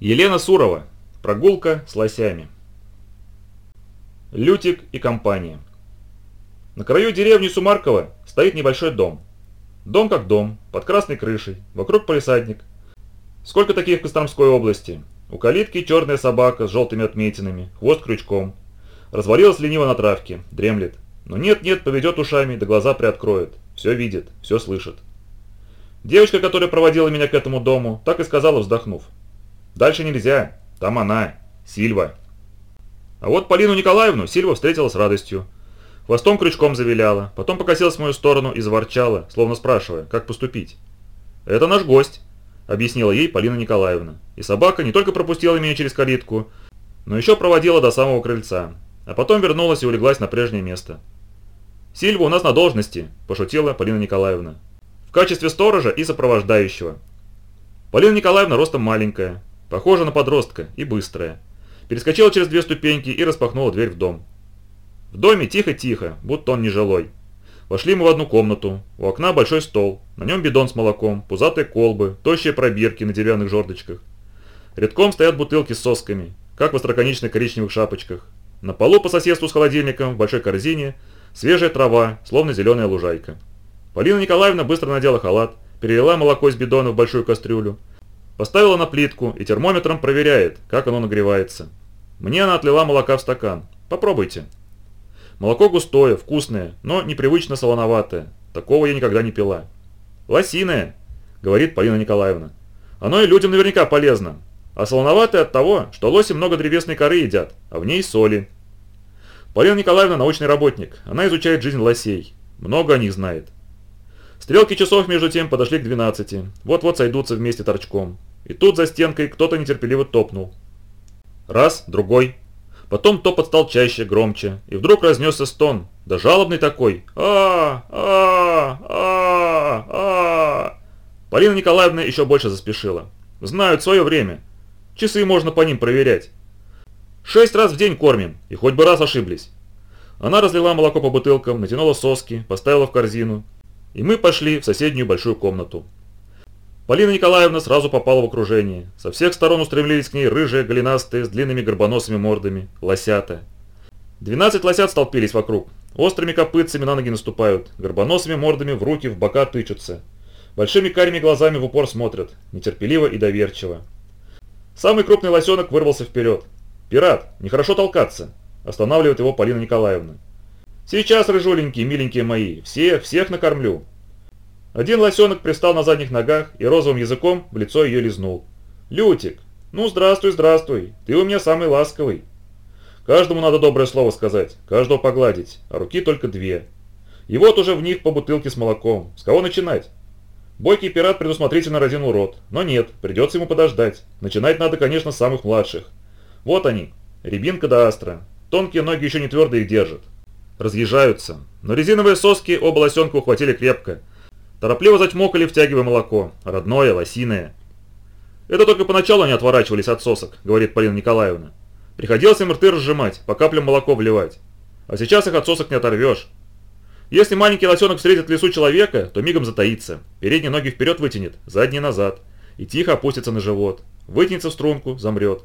Елена Сурова. Прогулка с лосями. Лютик и компания. На краю деревни Сумаркова стоит небольшой дом. Дом как дом, под красной крышей, вокруг полисадник. Сколько таких в Костромской области? У калитки черная собака с желтыми отметинами, хвост крючком. Развалилась лениво на травке, дремлет. Но нет-нет, поведет ушами, да глаза приоткроет. Все видит, все слышит. Девочка, которая проводила меня к этому дому, так и сказала, вздохнув. Дальше нельзя. Там она, Сильва. А вот Полину Николаевну Сильва встретила с радостью. Хвостом крючком завиляла, потом покосилась в мою сторону и заворчала, словно спрашивая, как поступить. «Это наш гость», — объяснила ей Полина Николаевна. И собака не только пропустила меня через калитку, но еще проводила до самого крыльца, а потом вернулась и улеглась на прежнее место. «Сильва у нас на должности», – пошутила Полина Николаевна. «В качестве сторожа и сопровождающего». Полина Николаевна ростом маленькая, Похожа на подростка и быстрая. Перескочила через две ступеньки и распахнула дверь в дом. В доме тихо-тихо, будто он нежилой. Вошли мы в одну комнату. У окна большой стол. На нем бидон с молоком, пузатые колбы, тощие пробирки на деревянных жердочках. Редком стоят бутылки с сосками, как в остроконечных коричневых шапочках. На полу по соседству с холодильником в большой корзине свежая трава, словно зеленая лужайка. Полина Николаевна быстро надела халат, перелила молоко из бидона в большую кастрюлю, Поставила на плитку и термометром проверяет, как оно нагревается. Мне она отлила молока в стакан. Попробуйте. Молоко густое, вкусное, но непривычно солоноватое. Такого я никогда не пила. «Лосиное», — говорит Полина Николаевна. «Оно и людям наверняка полезно. А солоноватое от того, что лоси много древесной коры едят, а в ней соли». Полина Николаевна научный работник. Она изучает жизнь лосей. Много о них знает. Стрелки часов между тем подошли к 12. Вот-вот сойдутся вместе торчком. И тут за стенкой кто-то нетерпеливо топнул. Раз, другой. Потом топот стал чаще, громче, и вдруг разнесся стон, да жалобный такой. а а а а Полина Николаевна еще больше заспешила. Знают свое время. Часы можно по ним проверять. Шесть раз в день кормим, и хоть бы раз ошиблись. Она разлила молоко по бутылкам, натянула соски, поставила в корзину. И мы пошли в соседнюю большую комнату. Полина Николаевна сразу попала в окружение. Со всех сторон устремились к ней рыжие, голенастые, с длинными горбоносыми мордами, лосята. Двенадцать лосят столпились вокруг. Острыми копытцами на ноги наступают, горбоносыми мордами в руки, в бока тычутся. Большими карими глазами в упор смотрят, нетерпеливо и доверчиво. Самый крупный лосенок вырвался вперед. «Пират, нехорошо толкаться!» Останавливает его Полина Николаевна. «Сейчас, рыжуленькие, миленькие мои, всех, всех накормлю. Один лосенок пристал на задних ногах и розовым языком в лицо ее лизнул. «Лютик, ну здравствуй, здравствуй, ты у меня самый ласковый». Каждому надо доброе слово сказать, каждого погладить, а руки только две. И вот уже в них по бутылке с молоком. С кого начинать? Бойкий пират предусмотрительно разинул рот, но нет, придется ему подождать. Начинать надо, конечно, с самых младших. Вот они, рябинка да астра. Тонкие ноги еще не твердо их держат. Разъезжаются, но резиновые соски оба лосенка ухватили крепко, Торопливо затьмокали, втягивая молоко. Родное, лосиное. Это только поначалу они отворачивались от сосок, говорит Полина Николаевна. Приходилось им рты разжимать, по каплям молоко вливать. А сейчас их от сосок не оторвешь. Если маленький лосенок встретит в лесу человека, то мигом затаится. Передние ноги вперед вытянет, задние назад. И тихо опустится на живот. Вытянется в струнку, замрет.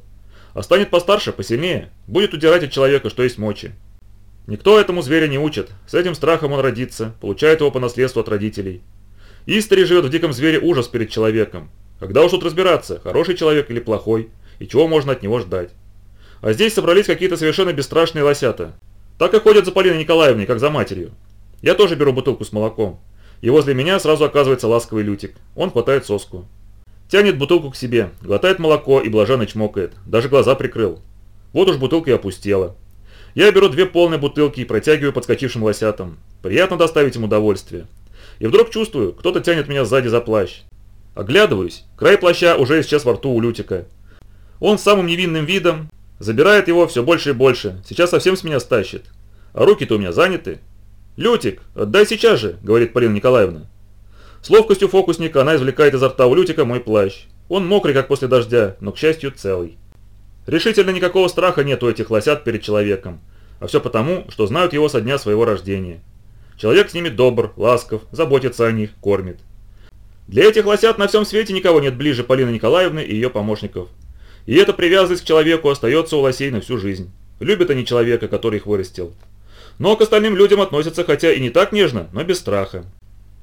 А станет постарше, посильнее, будет удирать от человека, что есть мочи. Никто этому зверя не учит. С этим страхом он родится, получает его по наследству от родителей. Истори живет в диком звере ужас перед человеком. Когда уж тут разбираться, хороший человек или плохой, и чего можно от него ждать. А здесь собрались какие-то совершенно бесстрашные лосята. Так и ходят за Полиной Николаевной, как за матерью. Я тоже беру бутылку с молоком. И возле меня сразу оказывается ласковый лютик. Он хватает соску. Тянет бутылку к себе, глотает молоко и блаженно чмокает. Даже глаза прикрыл. Вот уж бутылка и опустела. Я беру две полные бутылки и протягиваю подскочившим лосятам. Приятно доставить им удовольствие. И вдруг чувствую, кто-то тянет меня сзади за плащ. Оглядываюсь, край плаща уже исчез во рту у Лютика. Он самым невинным видом забирает его все больше и больше, сейчас совсем с меня стащит. А руки-то у меня заняты. «Лютик, отдай сейчас же», — говорит Полина Николаевна. С ловкостью фокусника она извлекает изо рта у Лютика мой плащ. Он мокрый, как после дождя, но, к счастью, целый. Решительно никакого страха нет у этих лосят перед человеком. А все потому, что знают его со дня своего рождения. Человек с ними добр, ласков, заботится о них, кормит. Для этих лосят на всем свете никого нет ближе Полины Николаевны и ее помощников. И эта привязанность к человеку остается у лосей на всю жизнь. Любят они человека, который их вырастил. Но к остальным людям относятся хотя и не так нежно, но без страха.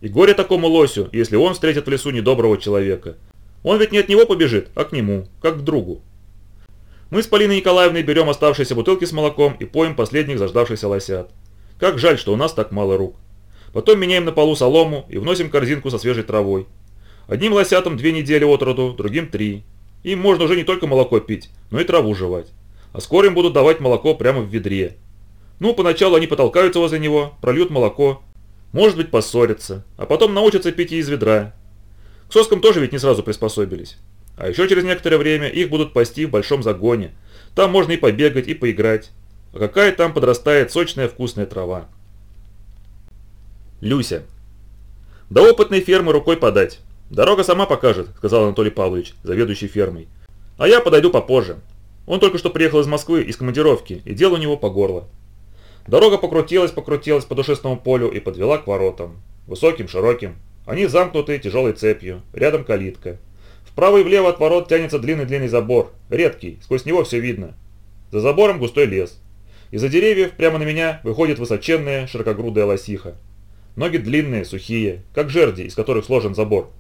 И горе такому лосю, если он встретит в лесу недоброго человека. Он ведь не от него побежит, а к нему, как к другу. Мы с Полиной Николаевной берем оставшиеся бутылки с молоком и поем последних заждавшихся лосят. Как жаль, что у нас так мало рук. Потом меняем на полу солому и вносим корзинку со свежей травой. Одним лосятам две недели от роду, другим три. Им можно уже не только молоко пить, но и траву жевать. А скоро им будут давать молоко прямо в ведре. Ну, поначалу они потолкаются возле него, прольют молоко, может быть поссорятся, а потом научатся пить из ведра. К соскам тоже ведь не сразу приспособились. А еще через некоторое время их будут пасти в большом загоне. Там можно и побегать, и поиграть. А какая там подрастает сочная вкусная трава. Люся. До опытной фермы рукой подать. Дорога сама покажет, сказал Анатолий Павлович, заведующий фермой. А я подойду попозже. Он только что приехал из Москвы, из командировки, и дело у него по горло. Дорога покрутилась-покрутилась по душистому полю и подвела к воротам. Высоким, широким. Они замкнуты тяжелой цепью. Рядом калитка. Вправо и влево от ворот тянется длинный-длинный забор. Редкий, сквозь него все видно. За забором густой лес. Из-за деревьев прямо на меня выходит высоченная широкогрудая лосиха. Ноги длинные, сухие, как жерди, из которых сложен забор.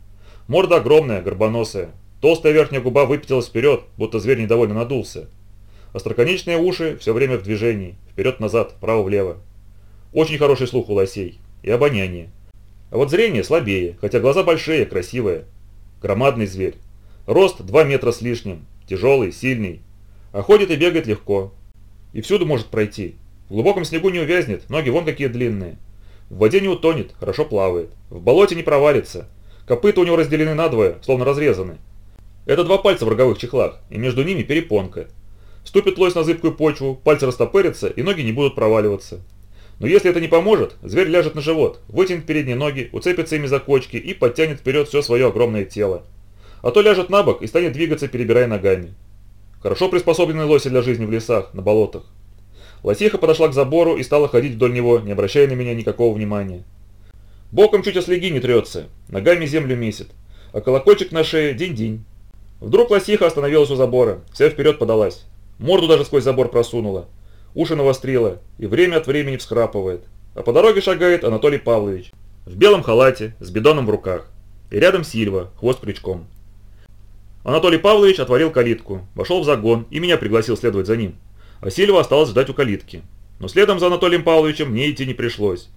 Морда огромная, горбоносая. Толстая верхняя губа выпятилась вперед, будто зверь недовольно надулся. Остроконечные уши все время в движении, вперед-назад, вправо-влево. Очень хороший слух у лосей. И обоняние. А вот зрение слабее, хотя глаза большие, красивые. Громадный зверь. Рост 2 метра с лишним. Тяжелый, сильный. А ходит и бегает легко. И всюду может пройти. В глубоком снегу не увязнет, ноги вон какие длинные. В воде не утонет, хорошо плавает. В болоте не провалится. Копыта у него разделены надвое, словно разрезаны. Это два пальца в роговых чехлах, и между ними перепонка. Ступит лось на зыбкую почву, пальцы растопырятся и ноги не будут проваливаться. Но если это не поможет, зверь ляжет на живот, вытянет передние ноги, уцепится ими за кочки и подтянет вперед все свое огромное тело. А то ляжет на бок и станет двигаться, перебирая ногами. Хорошо приспособленные лоси для жизни в лесах, на болотах. Лосиха подошла к забору и стала ходить вдоль него, не обращая на меня никакого внимания. Боком чуть о слеги не трется, ногами землю месит, а колокольчик на шее день-день. Вдруг лосиха остановилась у забора, вся вперед подалась. Морду даже сквозь забор просунула. Уши навострила и время от времени всхрапывает. А по дороге шагает Анатолий Павлович. В белом халате, с бидоном в руках. И рядом Сильва, хвост крючком. Анатолий Павлович отворил калитку, вошел в загон и меня пригласил следовать за ним. А Сильва осталась ждать у калитки. Но следом за Анатолием Павловичем мне идти не пришлось.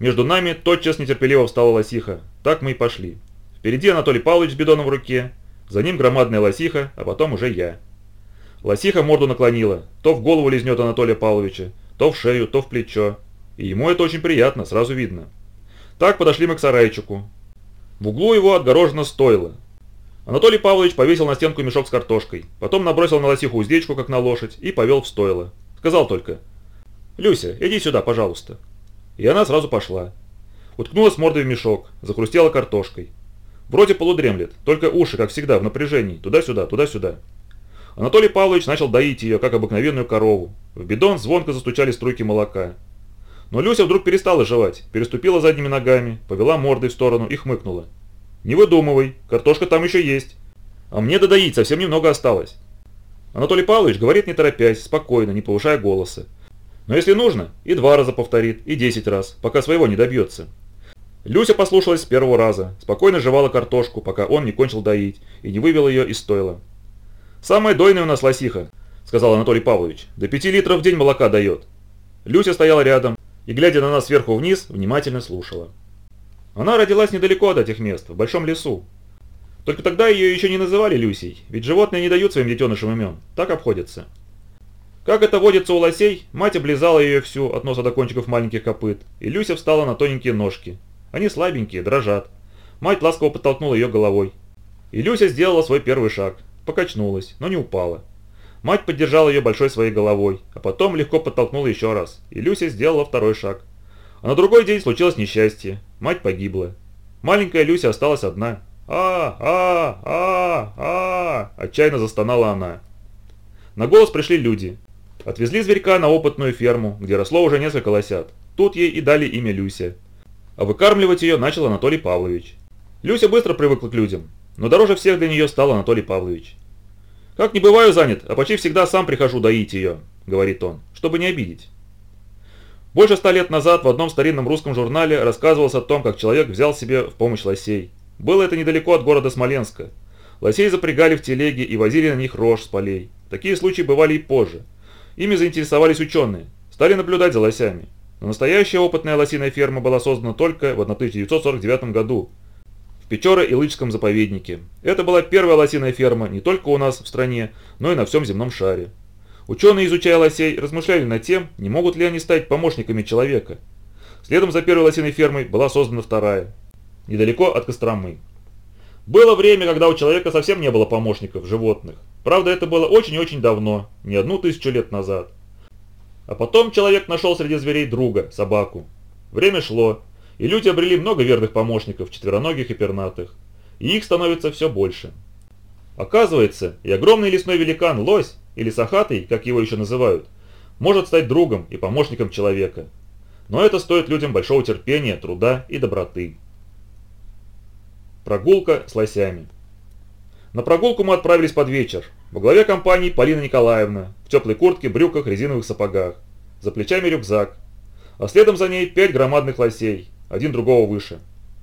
Между нами тотчас нетерпеливо встала лосиха. Так мы и пошли. Впереди Анатолий Павлович с бидоном в руке, за ним громадная лосиха, а потом уже я. Лосиха морду наклонила. То в голову лизнет Анатолия Павловича, то в шею, то в плечо. И ему это очень приятно, сразу видно. Так подошли мы к сарайчику. В углу его отгорожено стойло. Анатолий Павлович повесил на стенку мешок с картошкой, потом набросил на лосиху уздечку, как на лошадь, и повел в стойло. Сказал только «Люся, иди сюда, пожалуйста». И она сразу пошла. Уткнулась мордой в мешок, захрустела картошкой. Вроде полудремлет, только уши, как всегда, в напряжении, туда-сюда, туда-сюда. Анатолий Павлович начал доить ее, как обыкновенную корову. В бидон звонко застучали струйки молока. Но Люся вдруг перестала жевать, переступила задними ногами, повела мордой в сторону и хмыкнула. «Не выдумывай, картошка там еще есть. А мне додоить совсем немного осталось». Анатолий Павлович говорит не торопясь, спокойно, не повышая голоса. Но если нужно, и два раза повторит, и десять раз, пока своего не добьется. Люся послушалась с первого раза, спокойно жевала картошку, пока он не кончил доить и не вывел ее из стойла. «Самая дойная у нас лосиха», – сказал Анатолий Павлович. «До пяти литров в день молока дает». Люся стояла рядом и, глядя на нас сверху вниз, внимательно слушала. Она родилась недалеко от этих мест, в большом лесу. Только тогда ее еще не называли Люсей, ведь животные не дают своим детенышам имен, так обходятся. Как это водится у лосей, мать облизала ее всю от носа до кончиков маленьких копыт, и Люся встала на тоненькие ножки. Они слабенькие, дрожат. Мать ласково подтолкнула ее головой. И Люся сделала свой первый шаг, покачнулась, но не упала. Мать поддержала ее большой своей головой, а потом легко подтолкнула еще раз, и Люся сделала второй шаг. А на другой день случилось несчастье. Мать погибла. Маленькая Люся осталась одна. а а а а Отчаянно застонала она. На голос пришли люди. Отвезли зверька на опытную ферму, где росло уже несколько лосят. Тут ей и дали имя Люся. А выкармливать ее начал Анатолий Павлович. Люся быстро привыкла к людям, но дороже всех для нее стал Анатолий Павлович. «Как не бываю занят, а почти всегда сам прихожу доить ее», — говорит он, — «чтобы не обидеть». Больше ста лет назад в одном старинном русском журнале рассказывалось о том, как человек взял себе в помощь лосей. Было это недалеко от города Смоленска. Лосей запрягали в телеги и возили на них рожь с полей. Такие случаи бывали и позже. Ими заинтересовались ученые, стали наблюдать за лосями. Но настоящая опытная лосиная ферма была создана только в 1949 году в Печоро-Илычском заповеднике. Это была первая лосиная ферма не только у нас в стране, но и на всем земном шаре. Ученые, изучая лосей, размышляли над тем, не могут ли они стать помощниками человека. Следом за первой лосиной фермой была создана вторая, недалеко от Костромы. Было время, когда у человека совсем не было помощников, животных. Правда, это было очень-очень давно, не одну тысячу лет назад. А потом человек нашел среди зверей друга, собаку. Время шло, и люди обрели много верных помощников, четвероногих и пернатых. И их становится все больше. Оказывается, и огромный лесной великан лось, или сахатый, как его еще называют, может стать другом и помощником человека. Но это стоит людям большого терпения, труда и доброты. Прогулка с лосями. На прогулку мы отправились под вечер. Во главе компании Полина Николаевна, в теплой куртке, брюках, резиновых сапогах. За плечами рюкзак. А следом за ней пять громадных лосей, один другого выше.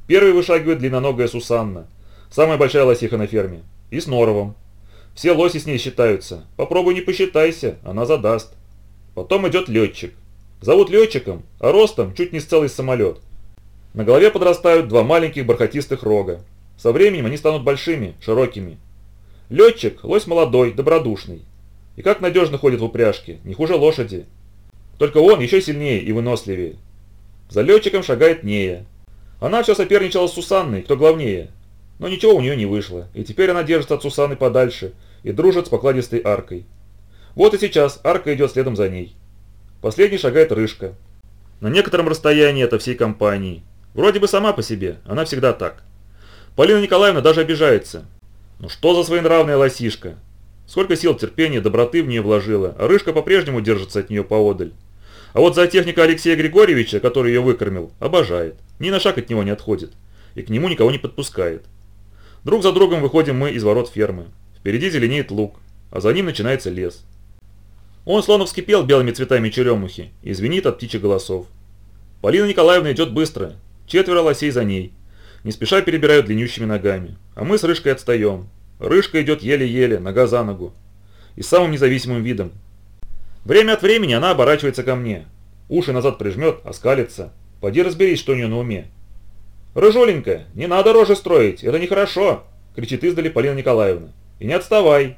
Первый вышагивает длинноногая Сусанна, самая большая лосиха на ферме, и с Норовом, все лоси с ней считаются. Попробуй не посчитайся, она задаст. Потом идет летчик. Зовут летчиком, а ростом чуть не с целый самолет. На голове подрастают два маленьких бархатистых рога. Со временем они станут большими, широкими. Летчик – лось молодой, добродушный. И как надежно ходит в упряжке, не хуже лошади. Только он еще сильнее и выносливее. За летчиком шагает Нея. Она все соперничала с Сусанной, кто главнее. Но ничего у нее не вышло, и теперь она держится от Сусаны подальше и дружит с покладистой аркой. Вот и сейчас арка идет следом за ней. Последний шагает Рыжка. На некотором расстоянии от всей компании. Вроде бы сама по себе, она всегда так. Полина Николаевна даже обижается. Ну что за своенравная лосишка? Сколько сил, терпения, доброты в нее вложила, а Рыжка по-прежнему держится от нее поодаль. А вот за техника Алексея Григорьевича, который ее выкормил, обожает. Ни на шаг от него не отходит. И к нему никого не подпускает. Друг за другом выходим мы из ворот фермы. Впереди зеленеет луг, а за ним начинается лес. Он словно вскипел белыми цветами черемухи и звенит от птичьих голосов. Полина Николаевна идет быстро, четверо лосей за ней. Не спеша перебирают длиннющими ногами, а мы с Рыжкой отстаем. Рыжка идет еле-еле, нога за ногу. И самым независимым видом. Время от времени она оборачивается ко мне. Уши назад прижмет, оскалится. Поди разберись, что у нее на уме. «Рыжуленька, не надо рожи строить, это нехорошо!» – кричит издали Полина Николаевна. «И не отставай!»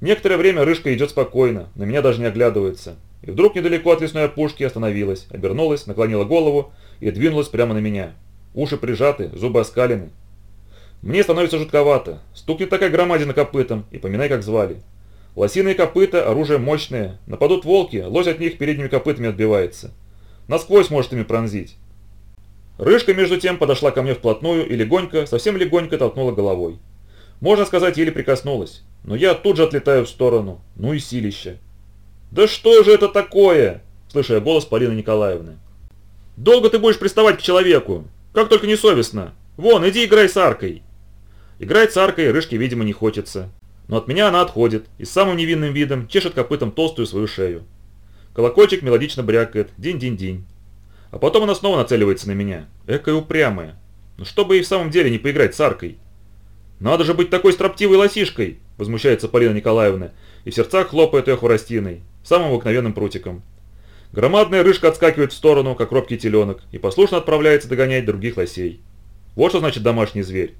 Некоторое время Рыжка идет спокойно, на меня даже не оглядывается. И вдруг недалеко от лесной опушки остановилась, обернулась, наклонила голову и двинулась прямо на меня. Уши прижаты, зубы оскалены. Мне становится жутковато. Стукнет такая громадина копытом, и поминай, как звали. Лосиные копыта – оружие мощное. Нападут волки, лось от них передними копытами отбивается. Насквозь может ими пронзить. Рыжка, между тем, подошла ко мне вплотную и легонько, совсем легонько толкнула головой. Можно сказать, еле прикоснулась, но я тут же отлетаю в сторону. Ну и силище. «Да что же это такое?» – слышу я голос Полины Николаевны. «Долго ты будешь приставать к человеку? Как только не совестно. Вон, иди играй с аркой». Играть с аркой Рыжке, видимо, не хочется. Но от меня она отходит и с самым невинным видом чешет копытом толстую свою шею. Колокольчик мелодично брякает. Динь-динь-динь. А потом она снова нацеливается на меня. Экая упрямая. Ну чтобы ей в самом деле не поиграть с аркой. «Надо же быть такой строптивой лосишкой!» – возмущается Полина Николаевна, и в сердцах хлопает ее хворостиной, самым обыкновенным прутиком. Громадная рыжка отскакивает в сторону, как робкий теленок, и послушно отправляется догонять других лосей. Вот что значит домашний зверь.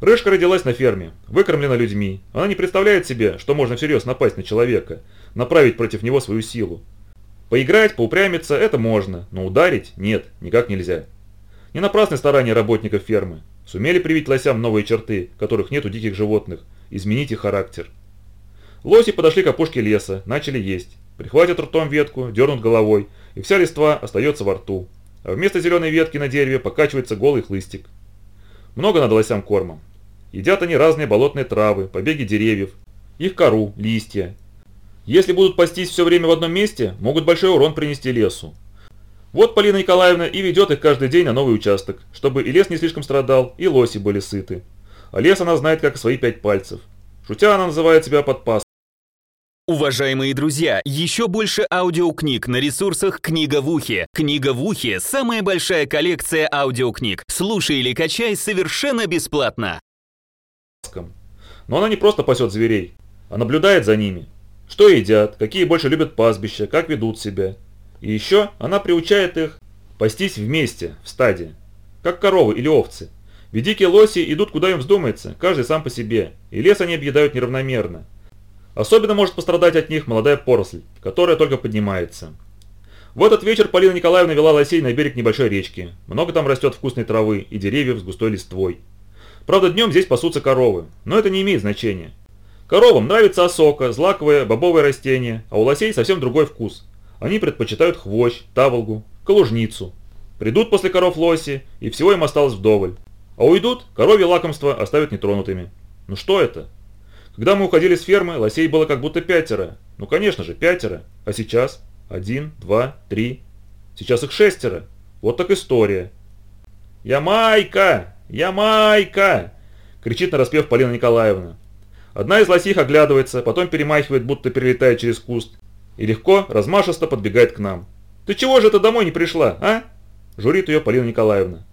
Рыжка родилась на ферме, выкормлена людьми. Она не представляет себе, что можно всерьез напасть на человека, направить против него свою силу. Поиграть, поупрямиться – это можно, но ударить – нет, никак нельзя. Не напрасны старания работников фермы. Сумели привить лосям новые черты, которых нет у диких животных, изменить их характер. Лоси подошли к опушке леса, начали есть. Прихватят ртом ветку, дернут головой, и вся листва остается во рту. А вместо зеленой ветки на дереве покачивается голый хлыстик. Много надо лосям корма. Едят они разные болотные травы, побеги деревьев, их кору, листья, если будут пастись все время в одном месте, могут большой урон принести лесу. Вот Полина Николаевна и ведет их каждый день на новый участок, чтобы и лес не слишком страдал, и лоси были сыты. А лес она знает как свои пять пальцев. Шутя она называет себя подпас. Уважаемые друзья, еще больше аудиокниг на ресурсах «Книга в ухе». «Книга в ухе» — самая большая коллекция аудиокниг. Слушай или качай совершенно бесплатно. Но она не просто пасет зверей, а наблюдает за ними. Что едят, какие больше любят пастбища, как ведут себя. И еще она приучает их пастись вместе, в стаде, как коровы или овцы. Ведь дикие лоси идут куда им вздумается, каждый сам по себе, и лес они объедают неравномерно. Особенно может пострадать от них молодая поросль, которая только поднимается. В этот вечер Полина Николаевна вела лосей на берег небольшой речки. Много там растет вкусной травы и деревьев с густой листвой. Правда, днем здесь пасутся коровы, но это не имеет значения. Коровам нравится осока, злаковое, бобовое растение, а у лосей совсем другой вкус. Они предпочитают хвощ, таволгу, калужницу. Придут после коров лоси, и всего им осталось вдоволь. А уйдут, коровье лакомство оставят нетронутыми. Ну что это? Когда мы уходили с фермы, лосей было как будто пятеро. Ну конечно же, пятеро. А сейчас? Один, два, три. Сейчас их шестеро. Вот так история. «Ямайка! Ямайка!» кричит на распев Полина Николаевна. Одна из лосих оглядывается, потом перемахивает, будто перелетает через куст, и легко, размашисто подбегает к нам. «Ты чего же это домой не пришла, а?» Журит ее Полина Николаевна.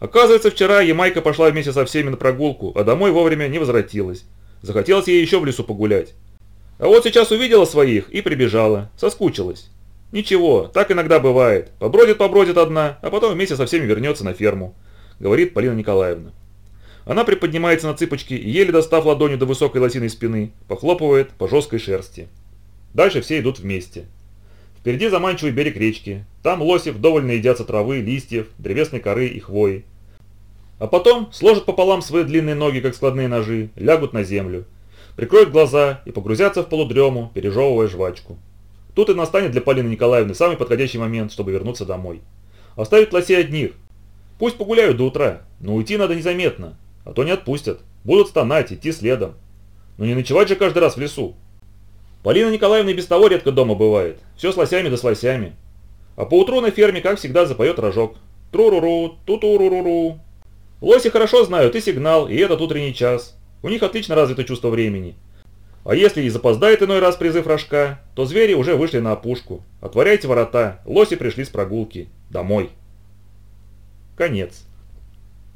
Оказывается, вчера Ямайка пошла вместе со всеми на прогулку, а домой вовремя не возвратилась. Захотелось ей еще в лесу погулять. А вот сейчас увидела своих и прибежала, соскучилась. Ничего, так иногда бывает. Побродит-побродит одна, а потом вместе со всеми вернется на ферму, говорит Полина Николаевна. Она приподнимается на цыпочки еле достав ладонью до высокой лосиной спины, похлопывает по жесткой шерсти. Дальше все идут вместе. Впереди заманчивый берег речки. Там лоси вдоволь наедятся травы, листьев, древесной коры и хвои. А потом сложат пополам свои длинные ноги, как складные ножи, лягут на землю, прикроют глаза и погрузятся в полудрему, пережевывая жвачку. Тут и настанет для Полины Николаевны самый подходящий момент, чтобы вернуться домой. Оставить лосей одних. Пусть погуляют до утра, но уйти надо незаметно, а то не отпустят. Будут стонать, идти следом. Но не ночевать же каждый раз в лесу. Полина Николаевна и без того редко дома бывает. Все с лосями да с лосями. А поутру на ферме, как всегда, запоет рожок. Тру-ру-ру, ту-ту-ру-ру-ру. Лоси хорошо знают и сигнал, и этот утренний час. У них отлично развито чувство времени. А если и запоздает иной раз призыв рожка, то звери уже вышли на опушку. Отворяйте ворота, лоси пришли с прогулки. Домой. Конец.